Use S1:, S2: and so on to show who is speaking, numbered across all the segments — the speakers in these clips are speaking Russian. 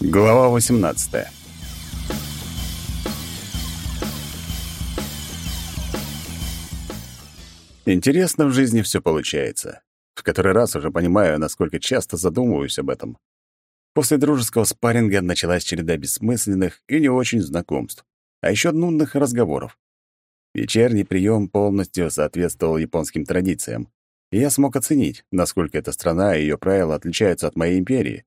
S1: Глава 18. Интересно в жизни все получается. В который раз уже понимаю, насколько часто задумываюсь об этом. После дружеского спарринга началась череда бессмысленных и не очень знакомств, а еще нудных разговоров. Вечерний прием полностью соответствовал японским традициям, и я смог оценить, насколько эта страна и ее правила отличаются от моей империи.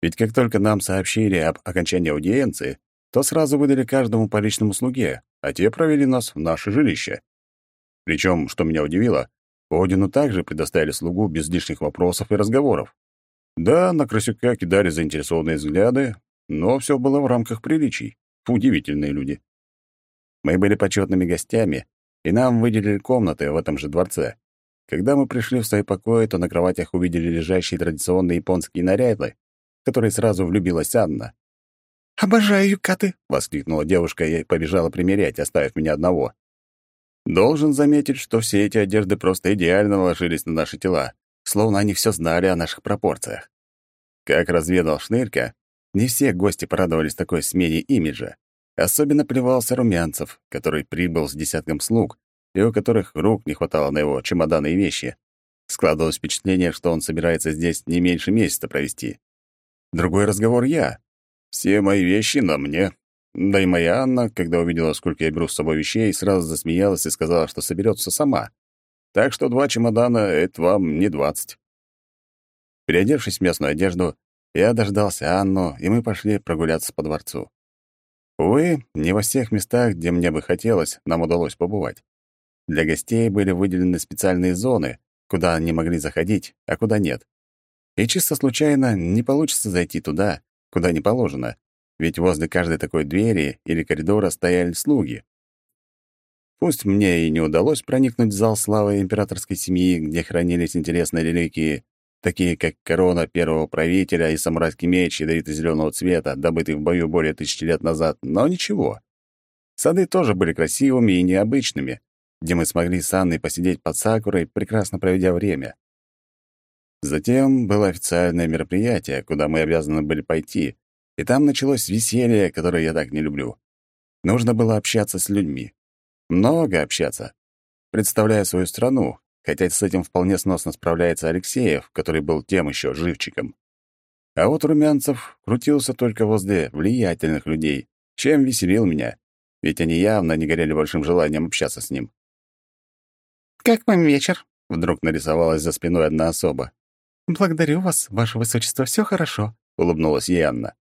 S1: Ведь как только нам сообщили об окончании аудиенции, то сразу выдали каждому по личному слуге, а те провели нас в наше жилище. Причем, что меня удивило, Одину также предоставили слугу без лишних вопросов и разговоров. Да, на Красюка кидали заинтересованные взгляды, но все было в рамках приличий. Удивительные люди. Мы были почетными гостями, и нам выделили комнаты в этом же дворце. Когда мы пришли в свои покои, то на кроватях увидели лежащие традиционные японские наряды, которой сразу влюбилась Анна.
S2: «Обожаю юкаты!»
S1: — воскликнула девушка и побежала примерять, оставив меня одного. Должен заметить, что все эти одежды просто идеально ложились на наши тела, словно они все знали о наших пропорциях. Как разведал Шнырька, не все гости порадовались такой смене имиджа. Особенно плевался Румянцев, который прибыл с десятком слуг, и у которых рук не хватало на его чемоданы и вещи. Складывалось впечатление, что он собирается здесь не меньше месяца провести. Другой разговор я. Все мои вещи на мне. Да и моя Анна, когда увидела, сколько я беру с собой вещей, сразу засмеялась и сказала, что соберется сама. Так что два чемодана — это вам не двадцать. Переодевшись в местную одежду, я дождался Анну, и мы пошли прогуляться по дворцу. Увы, не во всех местах, где мне бы хотелось, нам удалось побывать. Для гостей были выделены специальные зоны, куда они могли заходить, а куда нет. И чисто случайно не получится зайти туда, куда не положено, ведь возле каждой такой двери или коридора стояли слуги. Пусть мне и не удалось проникнуть в зал славы императорской семьи, где хранились интересные реликвии, такие как корона первого правителя и самурайский меч ядовито-зеленого цвета, добытый в бою более тысячи лет назад, но ничего. Сады тоже были красивыми и необычными, где мы смогли с Анной посидеть под сакурой, прекрасно проведя время. Затем было официальное мероприятие, куда мы обязаны были пойти, и там началось веселье, которое я так не люблю. Нужно было общаться с людьми. Много общаться. Представляя свою страну, хотя с этим вполне сносно справляется Алексеев, который был тем еще живчиком. А вот Румянцев крутился только возле влиятельных людей, чем веселил меня, ведь они явно не горели большим желанием общаться с ним.
S2: «Как вам вечер?»
S1: — вдруг нарисовалась за спиной одна особа.
S2: «Благодарю вас, ваше высочество, все хорошо», —
S1: улыбнулась ей Анна.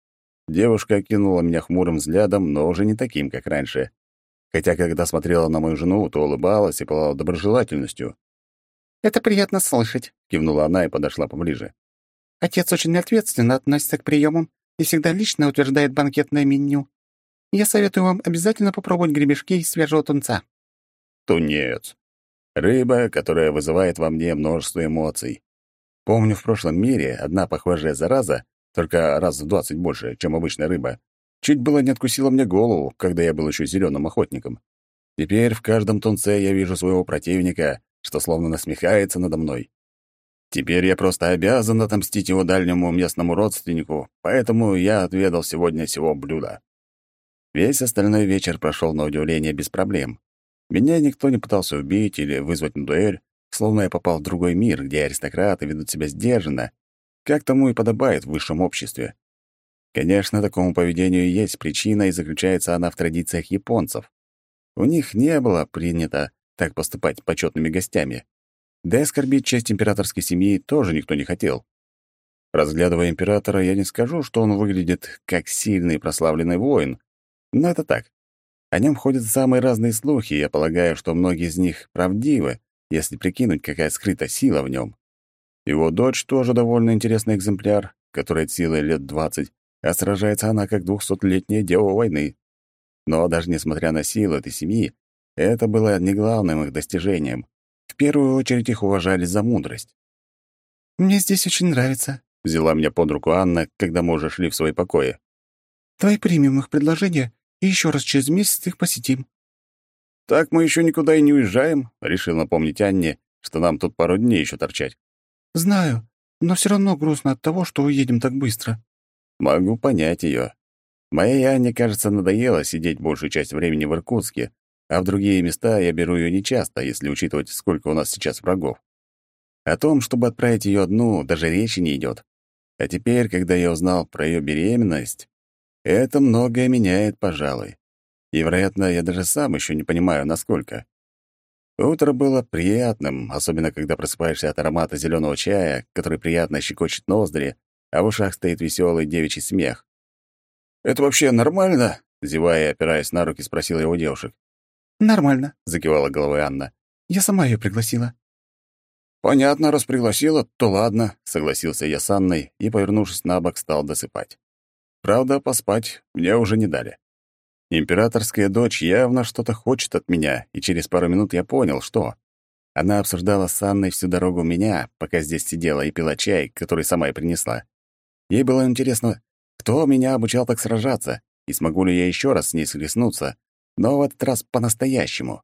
S1: Девушка окинула меня хмурым взглядом, но уже не таким, как раньше. Хотя, когда смотрела на мою жену, то улыбалась и пылала доброжелательностью.
S2: «Это приятно слышать», — кивнула она и подошла поближе. «Отец очень ответственно относится к приемам и всегда лично утверждает банкетное меню. Я советую вам обязательно попробовать гребешки из свежего тунца».
S1: Тунец. Рыба, которая вызывает во мне множество эмоций. Помню, в прошлом мире одна похожая зараза, только раз в двадцать больше, чем обычная рыба, чуть было не откусила мне голову, когда я был еще зеленым охотником. Теперь в каждом тунце я вижу своего противника, что словно насмехается надо мной. Теперь я просто обязан отомстить его дальнему местному родственнику, поэтому я отведал сегодня всего блюда. Весь остальной вечер прошел на удивление без проблем. Меня никто не пытался убить или вызвать на дуэль, словно я попал в другой мир, где аристократы ведут себя сдержанно, как тому и подобает в высшем обществе. Конечно, такому поведению есть причина, и заключается она в традициях японцев. У них не было принято так поступать почетными гостями. Да и оскорбить честь императорской семьи тоже никто не хотел. Разглядывая императора, я не скажу, что он выглядит как сильный прославленный воин, но это так. О нем ходят самые разные слухи, и я полагаю, что многие из них правдивы, если прикинуть, какая скрыта сила в нем. Его дочь тоже довольно интересный экземпляр, которой силой лет двадцать, а сражается она как двухсотлетняя дева войны. Но даже несмотря на силу этой семьи, это было не главным их достижением. В первую очередь их уважали за мудрость.
S2: «Мне здесь очень нравится», —
S1: взяла меня под руку Анна, когда мы уже шли в свои покои.
S2: «Давай примем их предложение и еще раз через месяц их посетим».
S1: «Так мы еще никуда и не уезжаем», — решил напомнить Анне, что нам тут пару дней еще торчать.
S2: «Знаю, но все равно грустно от того, что уедем так быстро».
S1: Могу понять ее. Моей Анне, кажется, надоело сидеть большую часть времени в Иркутске, а в другие места я беру ее нечасто, если учитывать, сколько у нас сейчас врагов. О том, чтобы отправить ее одну, даже речи не идет. А теперь, когда я узнал про ее беременность, это многое меняет, пожалуй. И, вероятно, я даже сам еще не понимаю, насколько. Утро было приятным, особенно когда просыпаешься от аромата зеленого чая, который приятно щекочет ноздри, а в ушах стоит веселый девичий смех. «Это вообще нормально?» — зевая и опираясь на руки, спросила его девушек.
S2: «Нормально», —
S1: закивала головой Анна.
S2: «Я сама ее пригласила».
S1: «Понятно, раз пригласила, то ладно», — согласился я с Анной и, повернувшись на бок, стал досыпать. Правда, поспать мне уже не дали. Императорская дочь явно что-то хочет от меня, и через пару минут я понял, что. Она обсуждала с Анной всю дорогу меня, пока здесь сидела и пила чай, который сама и принесла. Ей было интересно, кто меня обучал так сражаться, и смогу ли я еще раз с ней схлестнуться, но в этот раз по-настоящему.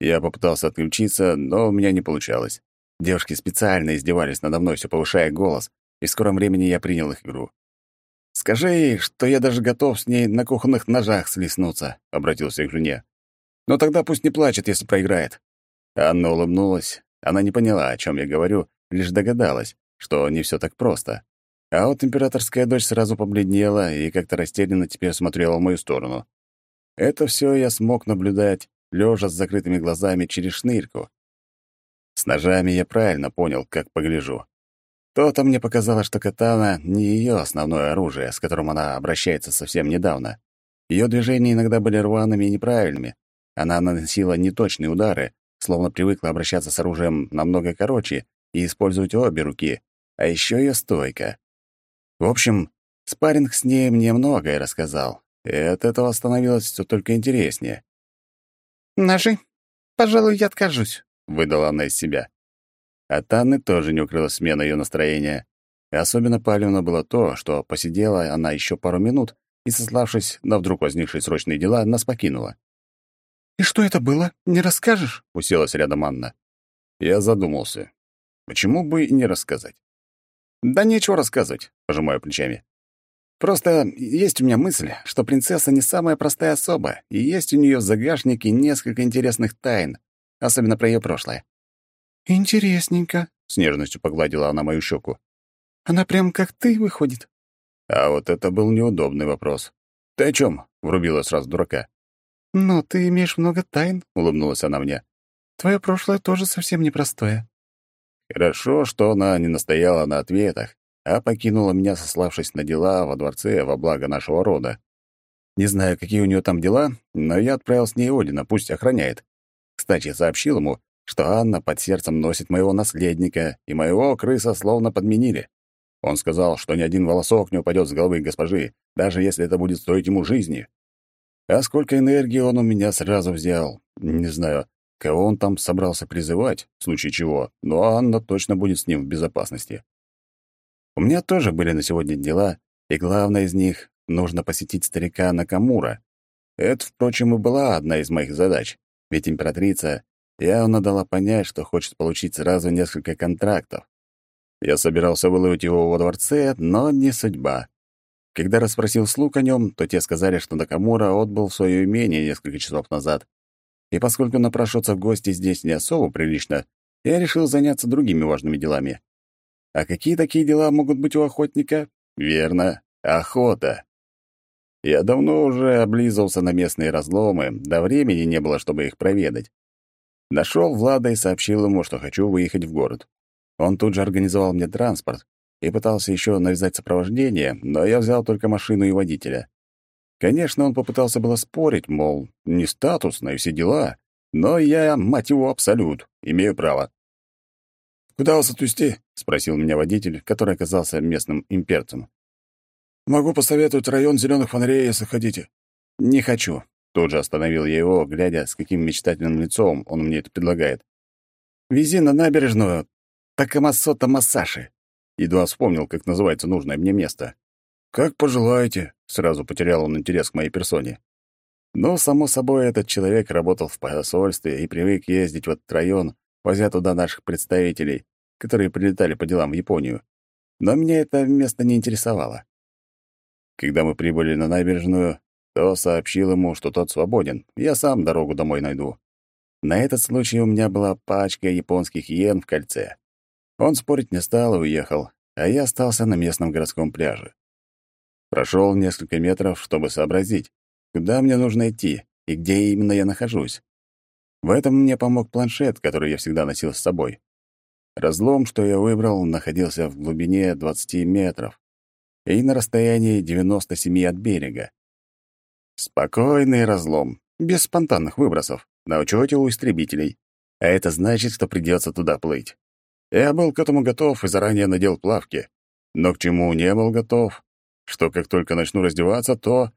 S1: Я попытался отключиться, но у меня не получалось. Девушки специально издевались надо мной, все повышая голос, и в скором времени я принял их игру. «Скажи ей, что я даже готов с ней на кухонных ножах слеснуться», — обратился к жене. «Но тогда пусть не плачет, если проиграет». Анна улыбнулась. Она не поняла, о чем я говорю, лишь догадалась, что не все так просто. А вот императорская дочь сразу побледнела и как-то растерянно теперь смотрела в мою сторону. Это все я смог наблюдать, лежа с закрытыми глазами через шнырьку. С ножами я правильно понял, как погляжу. То-то мне показалось, что катана — не ее основное оружие, с которым она обращается совсем недавно. Ее движения иногда были рваными и неправильными. Она наносила неточные удары, словно привыкла обращаться с оружием намного короче и использовать обе руки, а еще ее стойка. В общем, спарринг с ней мне многое рассказал, и от этого становилось все только интереснее.
S2: «Ножи? Пожалуй, я откажусь»,
S1: выдала она из себя. От Анны тоже не укрылась смена ее настроения. И особенно палевно было то, что посидела она еще пару минут и, сославшись на вдруг возникшие срочные дела, нас покинула.
S2: «И что это было? Не расскажешь?»
S1: — уселась рядом Анна. Я задумался. Почему бы и не рассказать? «Да нечего рассказывать», — пожимаю плечами. «Просто есть у меня мысль, что принцесса не самая простая особа, и есть у нее в загашнике несколько интересных тайн, особенно про ее прошлое.
S2: «Интересненько», — с нежностью погладила она мою щеку. «Она прям как ты выходит».
S1: А вот это был неудобный вопрос. «Ты о чем? врубила сразу дурака.
S2: «Ну, ты имеешь много тайн», —
S1: улыбнулась она мне.
S2: «Твое прошлое тоже совсем непростое».
S1: Хорошо, что она не настояла на ответах, а покинула меня, сославшись на дела во дворце во благо нашего рода. Не знаю, какие у нее там дела, но я отправил с ней Одина, пусть охраняет. Кстати, сообщил ему, что Анна под сердцем носит моего наследника, и моего крыса словно подменили. Он сказал, что ни один волосок не упадет с головы госпожи, даже если это будет стоить ему жизни. А сколько энергии он у меня сразу взял. Не знаю, кого он там собрался призывать, в случае чего, но Анна точно будет с ним в безопасности. У меня тоже были на сегодня дела, и главное из них — нужно посетить старика Накамура. Это, впрочем, и была одна из моих задач. Ведь императрица явно дала понять, что хочет получить сразу несколько контрактов. Я собирался выловить его во дворце, но не судьба. Когда расспросил слуг о нем, то те сказали, что Накамура отбыл в свое имение несколько часов назад. И поскольку напрашиваться в гости здесь не особо прилично, я решил заняться другими важными делами. А какие такие дела могут быть у охотника? Верно, охота. Я давно уже облизывался на местные разломы, да времени не было, чтобы их проведать. Нашел Влада и сообщил ему, что хочу выехать в город. Он тут же организовал мне транспорт и пытался еще навязать сопровождение, но я взял только машину и водителя. Конечно, он попытался было спорить, мол, не статусно и все дела, но я, мать его, абсолют, имею право. «Куда вас отвезти?» — спросил меня водитель, который оказался местным имперцем. Могу посоветовать район зеленых фонарей, если хотите. Не хочу. Тут же остановил я его, глядя, с каким мечтательным лицом он мне это предлагает. Вези на набережную Такамасота Массаши. Едва вспомнил, как называется нужное мне место. «Как пожелаете», — сразу потерял он интерес к моей персоне. Но, само собой, этот человек работал в посольстве и привык ездить в этот район, возя туда наших представителей, которые прилетали по делам в Японию. Но меня это место не интересовало. Когда мы прибыли на набережную, то сообщил ему, что тот свободен. Я сам дорогу домой найду. На этот случай у меня была пачка японских йен в кольце. Он спорить не стал и уехал, а я остался на местном городском пляже. Прошел несколько метров, чтобы сообразить, куда мне нужно идти и где именно я нахожусь. В этом мне помог планшет, который я всегда носил с собой. Разлом, что я выбрал, находился в глубине 20 метров и на расстоянии 97 от берега. Спокойный разлом, без спонтанных выбросов, на учете у истребителей. А это значит, что придется туда плыть. Я был к этому готов и заранее надел плавки. Но к чему не был готов, что как только начну раздеваться, то...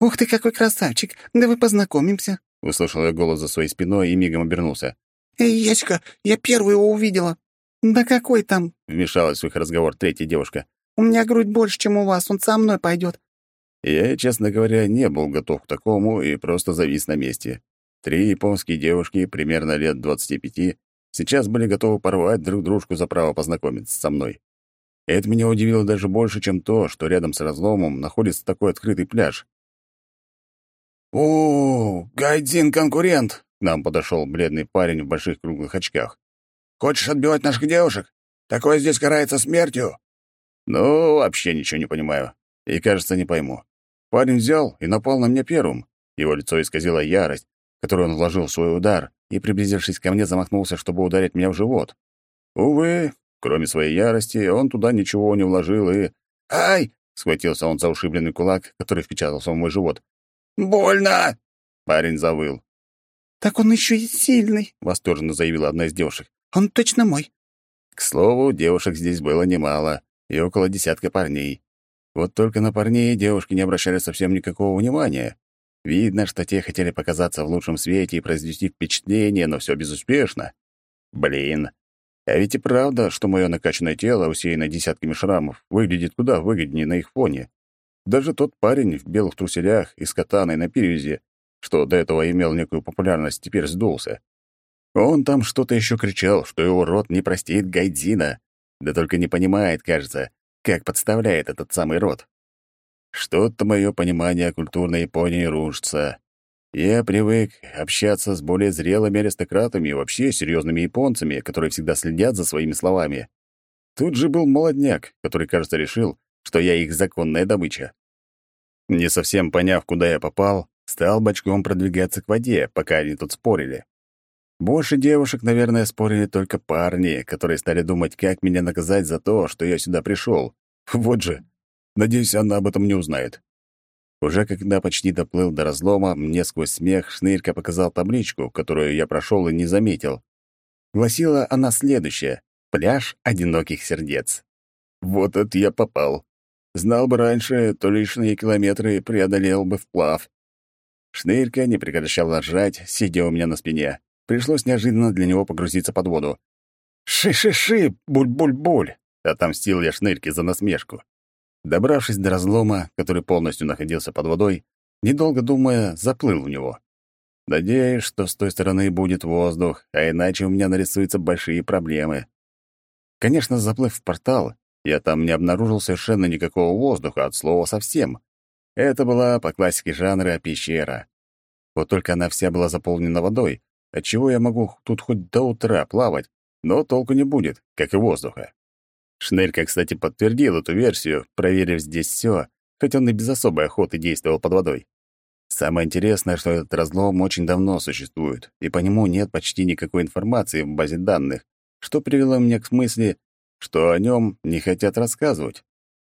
S2: «Ух ты, какой красавчик! Давай познакомимся!»
S1: Услышал я голос за своей спиной и мигом обернулся.
S2: «Эй, Яська, я первую его увидела!» «Да какой там?» — вмешалась в их разговор третья девушка. «У меня грудь больше, чем у вас, он со мной пойдет.
S1: Я, честно говоря, не был готов к такому и просто завис на месте. Три японские девушки, примерно лет 25, сейчас были готовы порвать друг дружку за право познакомиться со мной. Это меня удивило даже больше, чем то, что рядом с разломом находится такой открытый пляж.
S3: «О, Гайдзин-конкурент!» — к нам подошел бледный парень в больших круглых очках. «Хочешь отбивать наших девушек? Такое здесь карается смертью!»
S1: «Ну, вообще ничего не понимаю. И, кажется, не пойму. Парень взял и напал на меня первым. Его лицо исказило ярость, которую он вложил в свой удар, и, приблизившись ко мне, замахнулся, чтобы ударить меня в живот. Увы, кроме своей ярости, он туда ничего не вложил и...
S3: «Ай!»
S1: — схватился он за ушибленный кулак, который впечатался в мой живот.
S3: «Больно!»
S1: — парень завыл.
S2: «Так он еще и сильный!»
S1: — восторженно заявила одна из девушек.
S2: «Он точно мой!»
S1: К слову, девушек здесь было немало, и около десятка парней. Вот только на парней девушки не обращали совсем никакого внимания. Видно, что те хотели показаться в лучшем свете и произвести впечатление, но все безуспешно. Блин. А ведь и правда, что мое накачанное тело, усеянное десятками шрамов, выглядит куда выгоднее на их фоне. Даже тот парень в белых труселях и с катаной на перевязи, что до этого имел некую популярность, теперь сдулся. Он там что-то еще кричал, что его рот не простит Гайдзина. Да только не понимает, кажется, как подставляет этот самый род. Что-то мое понимание культурной Японии рушится. Я привык общаться с более зрелыми аристократами и вообще серьезными японцами, которые всегда следят за своими словами. Тут же был молодняк, который, кажется, решил, что я их законная добыча. Не совсем поняв, куда я попал, стал бочком продвигаться к воде, пока они тут спорили. Больше девушек, наверное, спорили только парни, которые стали думать, как меня наказать за то, что я сюда пришел. Вот же. Надеюсь, она об этом не узнает. Уже когда почти доплыл до разлома, мне сквозь смех Шнырька показал табличку, которую я прошел и не заметил. Гласила она следующее — «Пляж одиноких сердец». Вот это я попал. Знал бы раньше, то лишние километры преодолел бы вплав. Шнырька не прекращал ржать, сидя у меня на спине. Пришлось неожиданно для него погрузиться под воду. «Ши-ши-ши! Буль-буль-буль!» — отомстил я шнырьке за насмешку. Добравшись до разлома, который полностью находился под водой, недолго думая, заплыл в него. Надеюсь, что с той стороны будет воздух, а иначе у меня нарисуются большие проблемы. Конечно, заплыв в портал, я там не обнаружил совершенно никакого воздуха, от слова совсем. Это была, по классике жанра, пещера. Вот только она вся была заполнена водой, отчего я могу тут хоть до утра плавать, но толку не будет, как и воздуха. Шнырька, кстати, подтвердил эту версию, проверив здесь все, хоть он и без особой охоты действовал под водой. Самое интересное, что этот разлом очень давно существует, и по нему нет почти никакой информации в базе данных, что привело меня к мысли, что о нем не хотят рассказывать.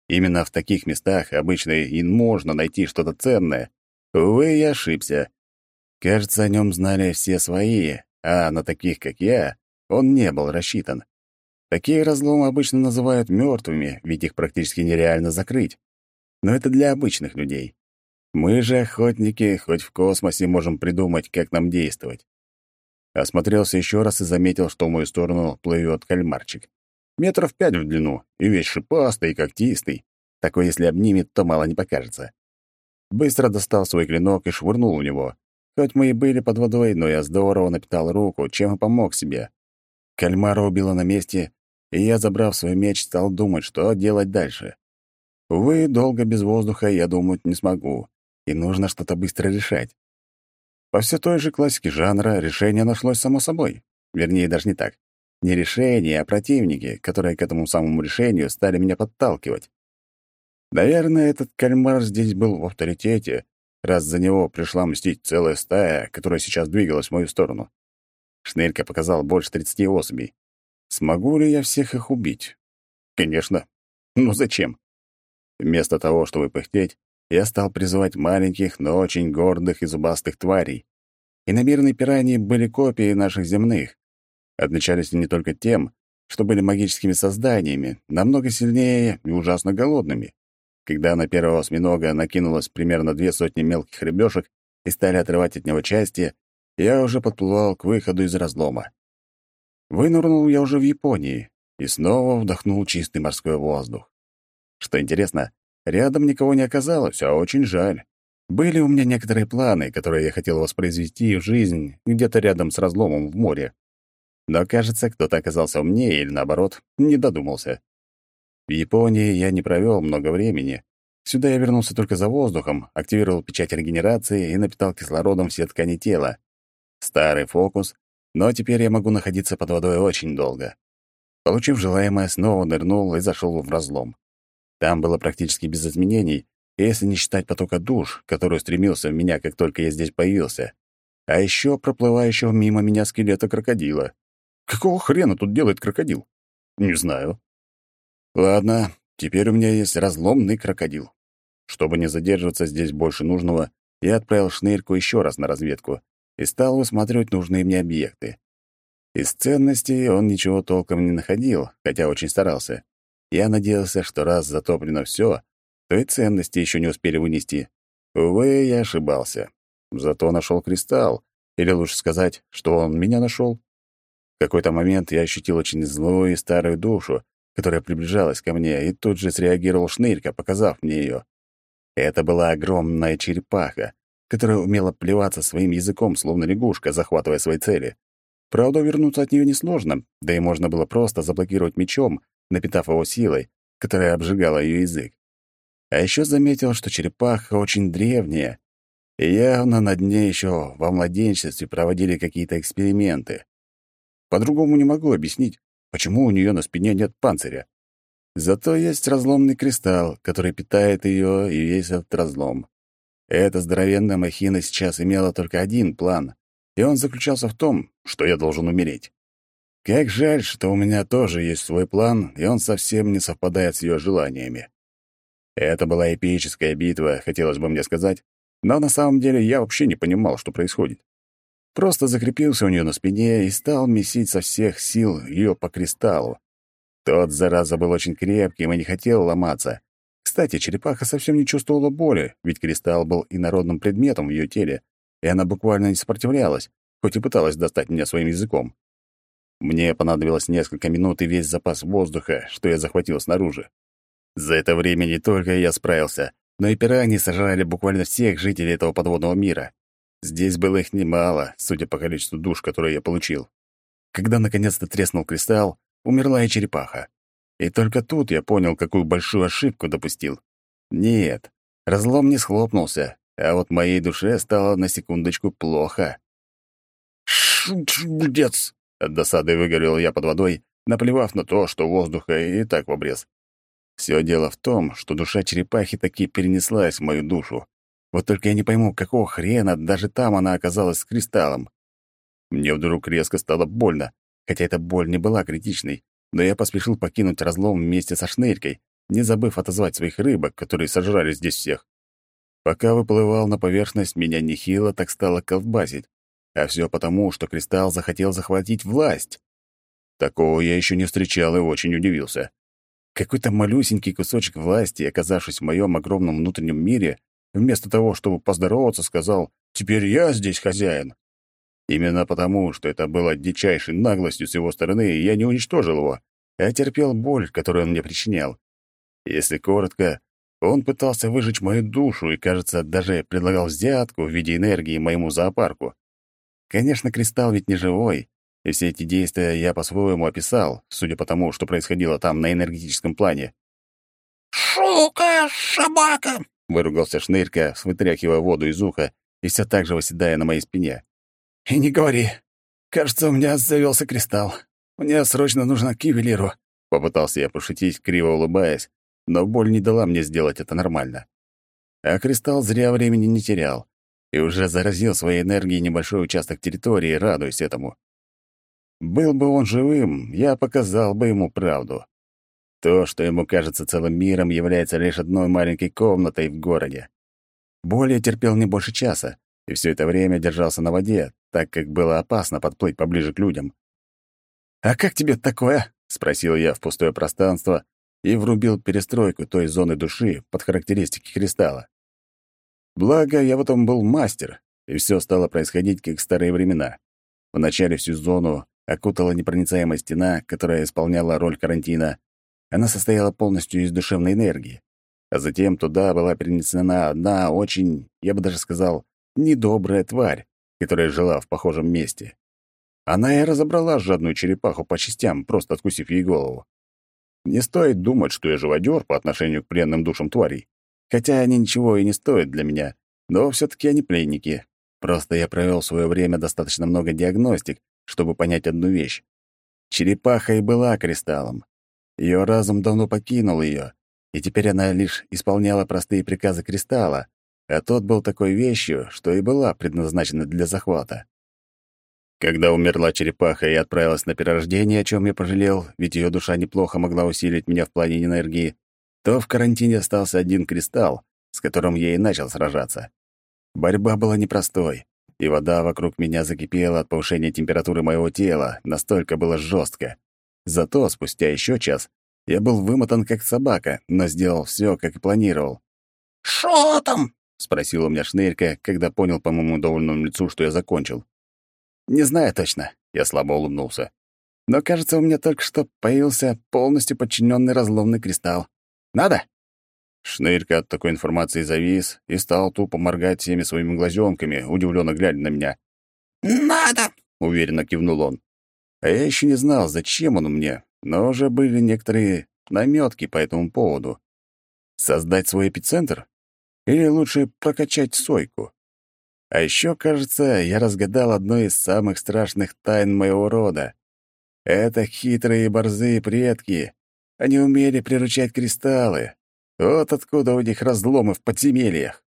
S1: Именно в таких местах обычно и можно найти что-то ценное. Увы, я ошибся. Кажется, о нем знали все свои, а на таких, как я, он не был рассчитан. Такие разломы обычно называют мертвыми, ведь их практически нереально закрыть. Но это для обычных людей. Мы же, охотники, хоть в космосе можем придумать, как нам действовать. Осмотрелся еще раз и заметил, что в мою сторону плывет кальмарчик. Метров пять в длину, и весь шипастый и когтистый. Такой, если обнимет, то мало не покажется. Быстро достал свой клинок и швырнул в него. Хоть мы и были под водой, но я здорово напитал руку, чем и помог себе. Кальмара убила на месте, и я, забрав свой меч, стал думать, что делать дальше. Увы, долго без воздуха я думать не смогу, и нужно что-то быстро решать. По все той же классике жанра решение нашлось само собой. Вернее, даже не так. Не решение, а противники, которые к этому самому решению стали меня подталкивать. Наверное, этот кальмар здесь был в авторитете, раз за него пришла мстить целая стая, которая сейчас двигалась в мою сторону. Шнырька показал больше тридцати особей. Смогу ли я всех их убить? Конечно. Ну зачем? Вместо того, чтобы пыхтеть, я стал призывать маленьких, но очень гордых и зубастых тварей. Иномирные пираньи были копией наших земных. Отличались не только тем, что были магическими созданиями, намного сильнее и ужасно голодными. Когда на первого осьминога накинулось примерно две сотни мелких рыбешек и стали отрывать от него части, я уже подплывал к выходу из разлома. Вынырнул я уже в Японии и снова вдохнул чистый морской воздух. Что интересно, рядом никого не оказалось, а очень жаль. Были у меня некоторые планы, которые я хотел воспроизвести в жизнь где-то рядом с разломом в море. Но, кажется, кто-то оказался умнее или, наоборот, не додумался. В Японии я не провел много времени. Сюда я вернулся только за воздухом, активировал печать регенерации и напитал кислородом все ткани тела. Старый фокус, но теперь я могу находиться под водой очень долго. Получив желаемое, снова нырнул и зашел в разлом. Там было практически без изменений, если не считать потока душ, который стремился в меня, как только я здесь появился. А еще проплывающего мимо меня скелета крокодила. Какого хрена тут делает крокодил? Не знаю. Ладно, теперь у меня есть разломный крокодил. Чтобы не задерживаться здесь больше нужного, я отправил шнырьку еще раз на разведку и стал высматривать нужные мне объекты. Из ценностей он ничего толком не находил, хотя очень старался. Я надеялся, что раз затоплено все, то и ценности еще не успели вынести. Увы, я ошибался. Зато нашел кристалл, или лучше сказать, что он меня нашел. В какой-то момент я ощутил очень злую и старую душу, которая приближалась ко мне, и тут же среагировал шнырька, показав мне ее. Это была огромная черепаха, которая умела плеваться своим языком, словно лягушка, захватывая свои цели. Правда, вернуться от нее несложно, да и можно было просто заблокировать мечом, напитав его силой, которая обжигала ее язык. А еще заметил, что черепаха очень древняя, и явно над ней еще во младенчестве проводили какие-то эксперименты. По-другому не могу объяснить, почему у нее на спине нет панциря. Зато есть разломный кристалл, который питает ее и весь этот разлом. Эта здоровенная махина сейчас имела только один план, и он заключался в том, что я должен умереть. Как жаль, что у меня тоже есть свой план, и он совсем не совпадает с ее желаниями. Это была эпическая битва, хотелось бы мне сказать, но на самом деле я вообще не понимал, что происходит. Просто закрепился у нее на спине и стал месить со всех сил ее по кристаллу. Тот, зараза, был очень крепким и не хотел ломаться, кстати, черепаха совсем не чувствовала боли, ведь кристалл был инородным предметом в ее теле, и она буквально не сопротивлялась, хоть и пыталась достать меня своим языком. Мне понадобилось несколько минут и весь запас воздуха, что я захватил снаружи. За это время не только я справился, но и пираньи сожрали буквально всех жителей этого подводного мира. Здесь было их немало, судя по количеству душ, которые я получил. Когда наконец-то треснул кристалл, умерла и черепаха. И только тут я понял, какую большую ошибку допустил. Нет, разлом не схлопнулся, а вот моей душе стало на секундочку плохо. «Шудец!» — от досады выгорел я под водой, наплевав на то, что воздуха и так в обрез. Все дело в том, что душа черепахи таки перенеслась в мою душу. Вот только я не пойму, какого хрена даже там она оказалась с кристаллом. Мне вдруг резко стало больно, хотя эта боль не была критичной но я поспешил покинуть разлом вместе со шнырькой, не забыв отозвать своих рыбок, которые сожрали здесь всех. Пока выплывал на поверхность, меня нехило так стало колбасить. А все потому, что Кристалл захотел захватить власть. Такого я еще не встречал и очень удивился. Какой-то малюсенький кусочек власти, оказавшись в моем огромном внутреннем мире, вместо того, чтобы поздороваться, сказал «Теперь я здесь хозяин». Именно потому, что это было дичайшей наглостью с его стороны, я не уничтожил его, а терпел боль, которую он мне причинял. Если коротко, он пытался выжечь мою душу и, кажется, даже предлагал взятку в виде энергии моему зоопарку. Конечно, кристалл ведь не живой, и все эти действия я по-своему описал, судя по тому, что происходило там на энергетическом плане.
S3: «Шука, собака!»
S1: — выругался Шнырька, вытряхивая воду из уха и все так же восседая на моей спине.
S3: «И не говори. Кажется, у меня завелся кристалл. Мне срочно нужно к ювелиру».
S1: Попытался я пошутить, криво улыбаясь, но боль не дала мне сделать это нормально. А кристалл зря времени не терял и уже заразил своей энергией небольшой участок территории, радуясь этому. Был бы он живым, я показал бы ему правду. То, что ему кажется целым миром, является лишь одной маленькой комнатой в городе. Более терпел не больше часа, и все это время держался на воде, так как было опасно подплыть поближе к людям. «А как тебе такое?» — спросил я в пустое пространство и врубил перестройку той зоны души под характеристики кристалла. Благо, я в этом был мастер, и все стало происходить, как в старые времена. Вначале всю зону окутала непроницаемая стена, которая исполняла роль карантина. Она состояла полностью из душевной энергии. А затем туда была перенесена одна очень, я бы даже сказал, недобрая тварь, которая жила в похожем месте. Она и разобрала жадную черепаху по частям, просто откусив ей голову. Не стоит думать, что я живодер по отношению к пленным душам тварей. Хотя они ничего и не стоят для меня, но все таки они пленники. Просто я провел свое время достаточно много диагностик, чтобы понять одну вещь. Черепаха и была кристаллом. Ее разум давно покинул ее, и теперь она лишь исполняла простые приказы кристалла, а тот был такой вещью, что и была предназначена для захвата. Когда умерла черепаха и отправилась на перерождение, о чем я пожалел, ведь ее душа неплохо могла усилить меня в плане энергии, то в карантине остался один кристалл, с которым я и начал сражаться. Борьба была непростой и вода вокруг меня закипела от повышения температуры моего тела, настолько было жестко. Зато спустя еще час я был вымотан как собака, но сделал все, как и планировал.
S3: «Шо там?»
S1: — спросил у меня Шнырька, когда понял по моему довольному лицу, что я закончил. «Не знаю точно», — я слабо улыбнулся. «Но, кажется, у меня только что появился полностью подчиненный разломный кристалл. Надо?» Шнырька от такой информации завис и стал тупо моргать всеми своими глазенками, удивленно глядя на меня.
S3: «Надо!»
S1: — уверенно кивнул он. А я еще не знал, зачем он мне, но уже были некоторые наметки по этому поводу. Создать свой эпицентр? Или лучше прокачать сойку? А еще, кажется, я разгадал одну из самых страшных тайн моего рода. Это хитрые и борзые предки. Они умели приручать кристаллы, вот откуда у них разломы в подземельях.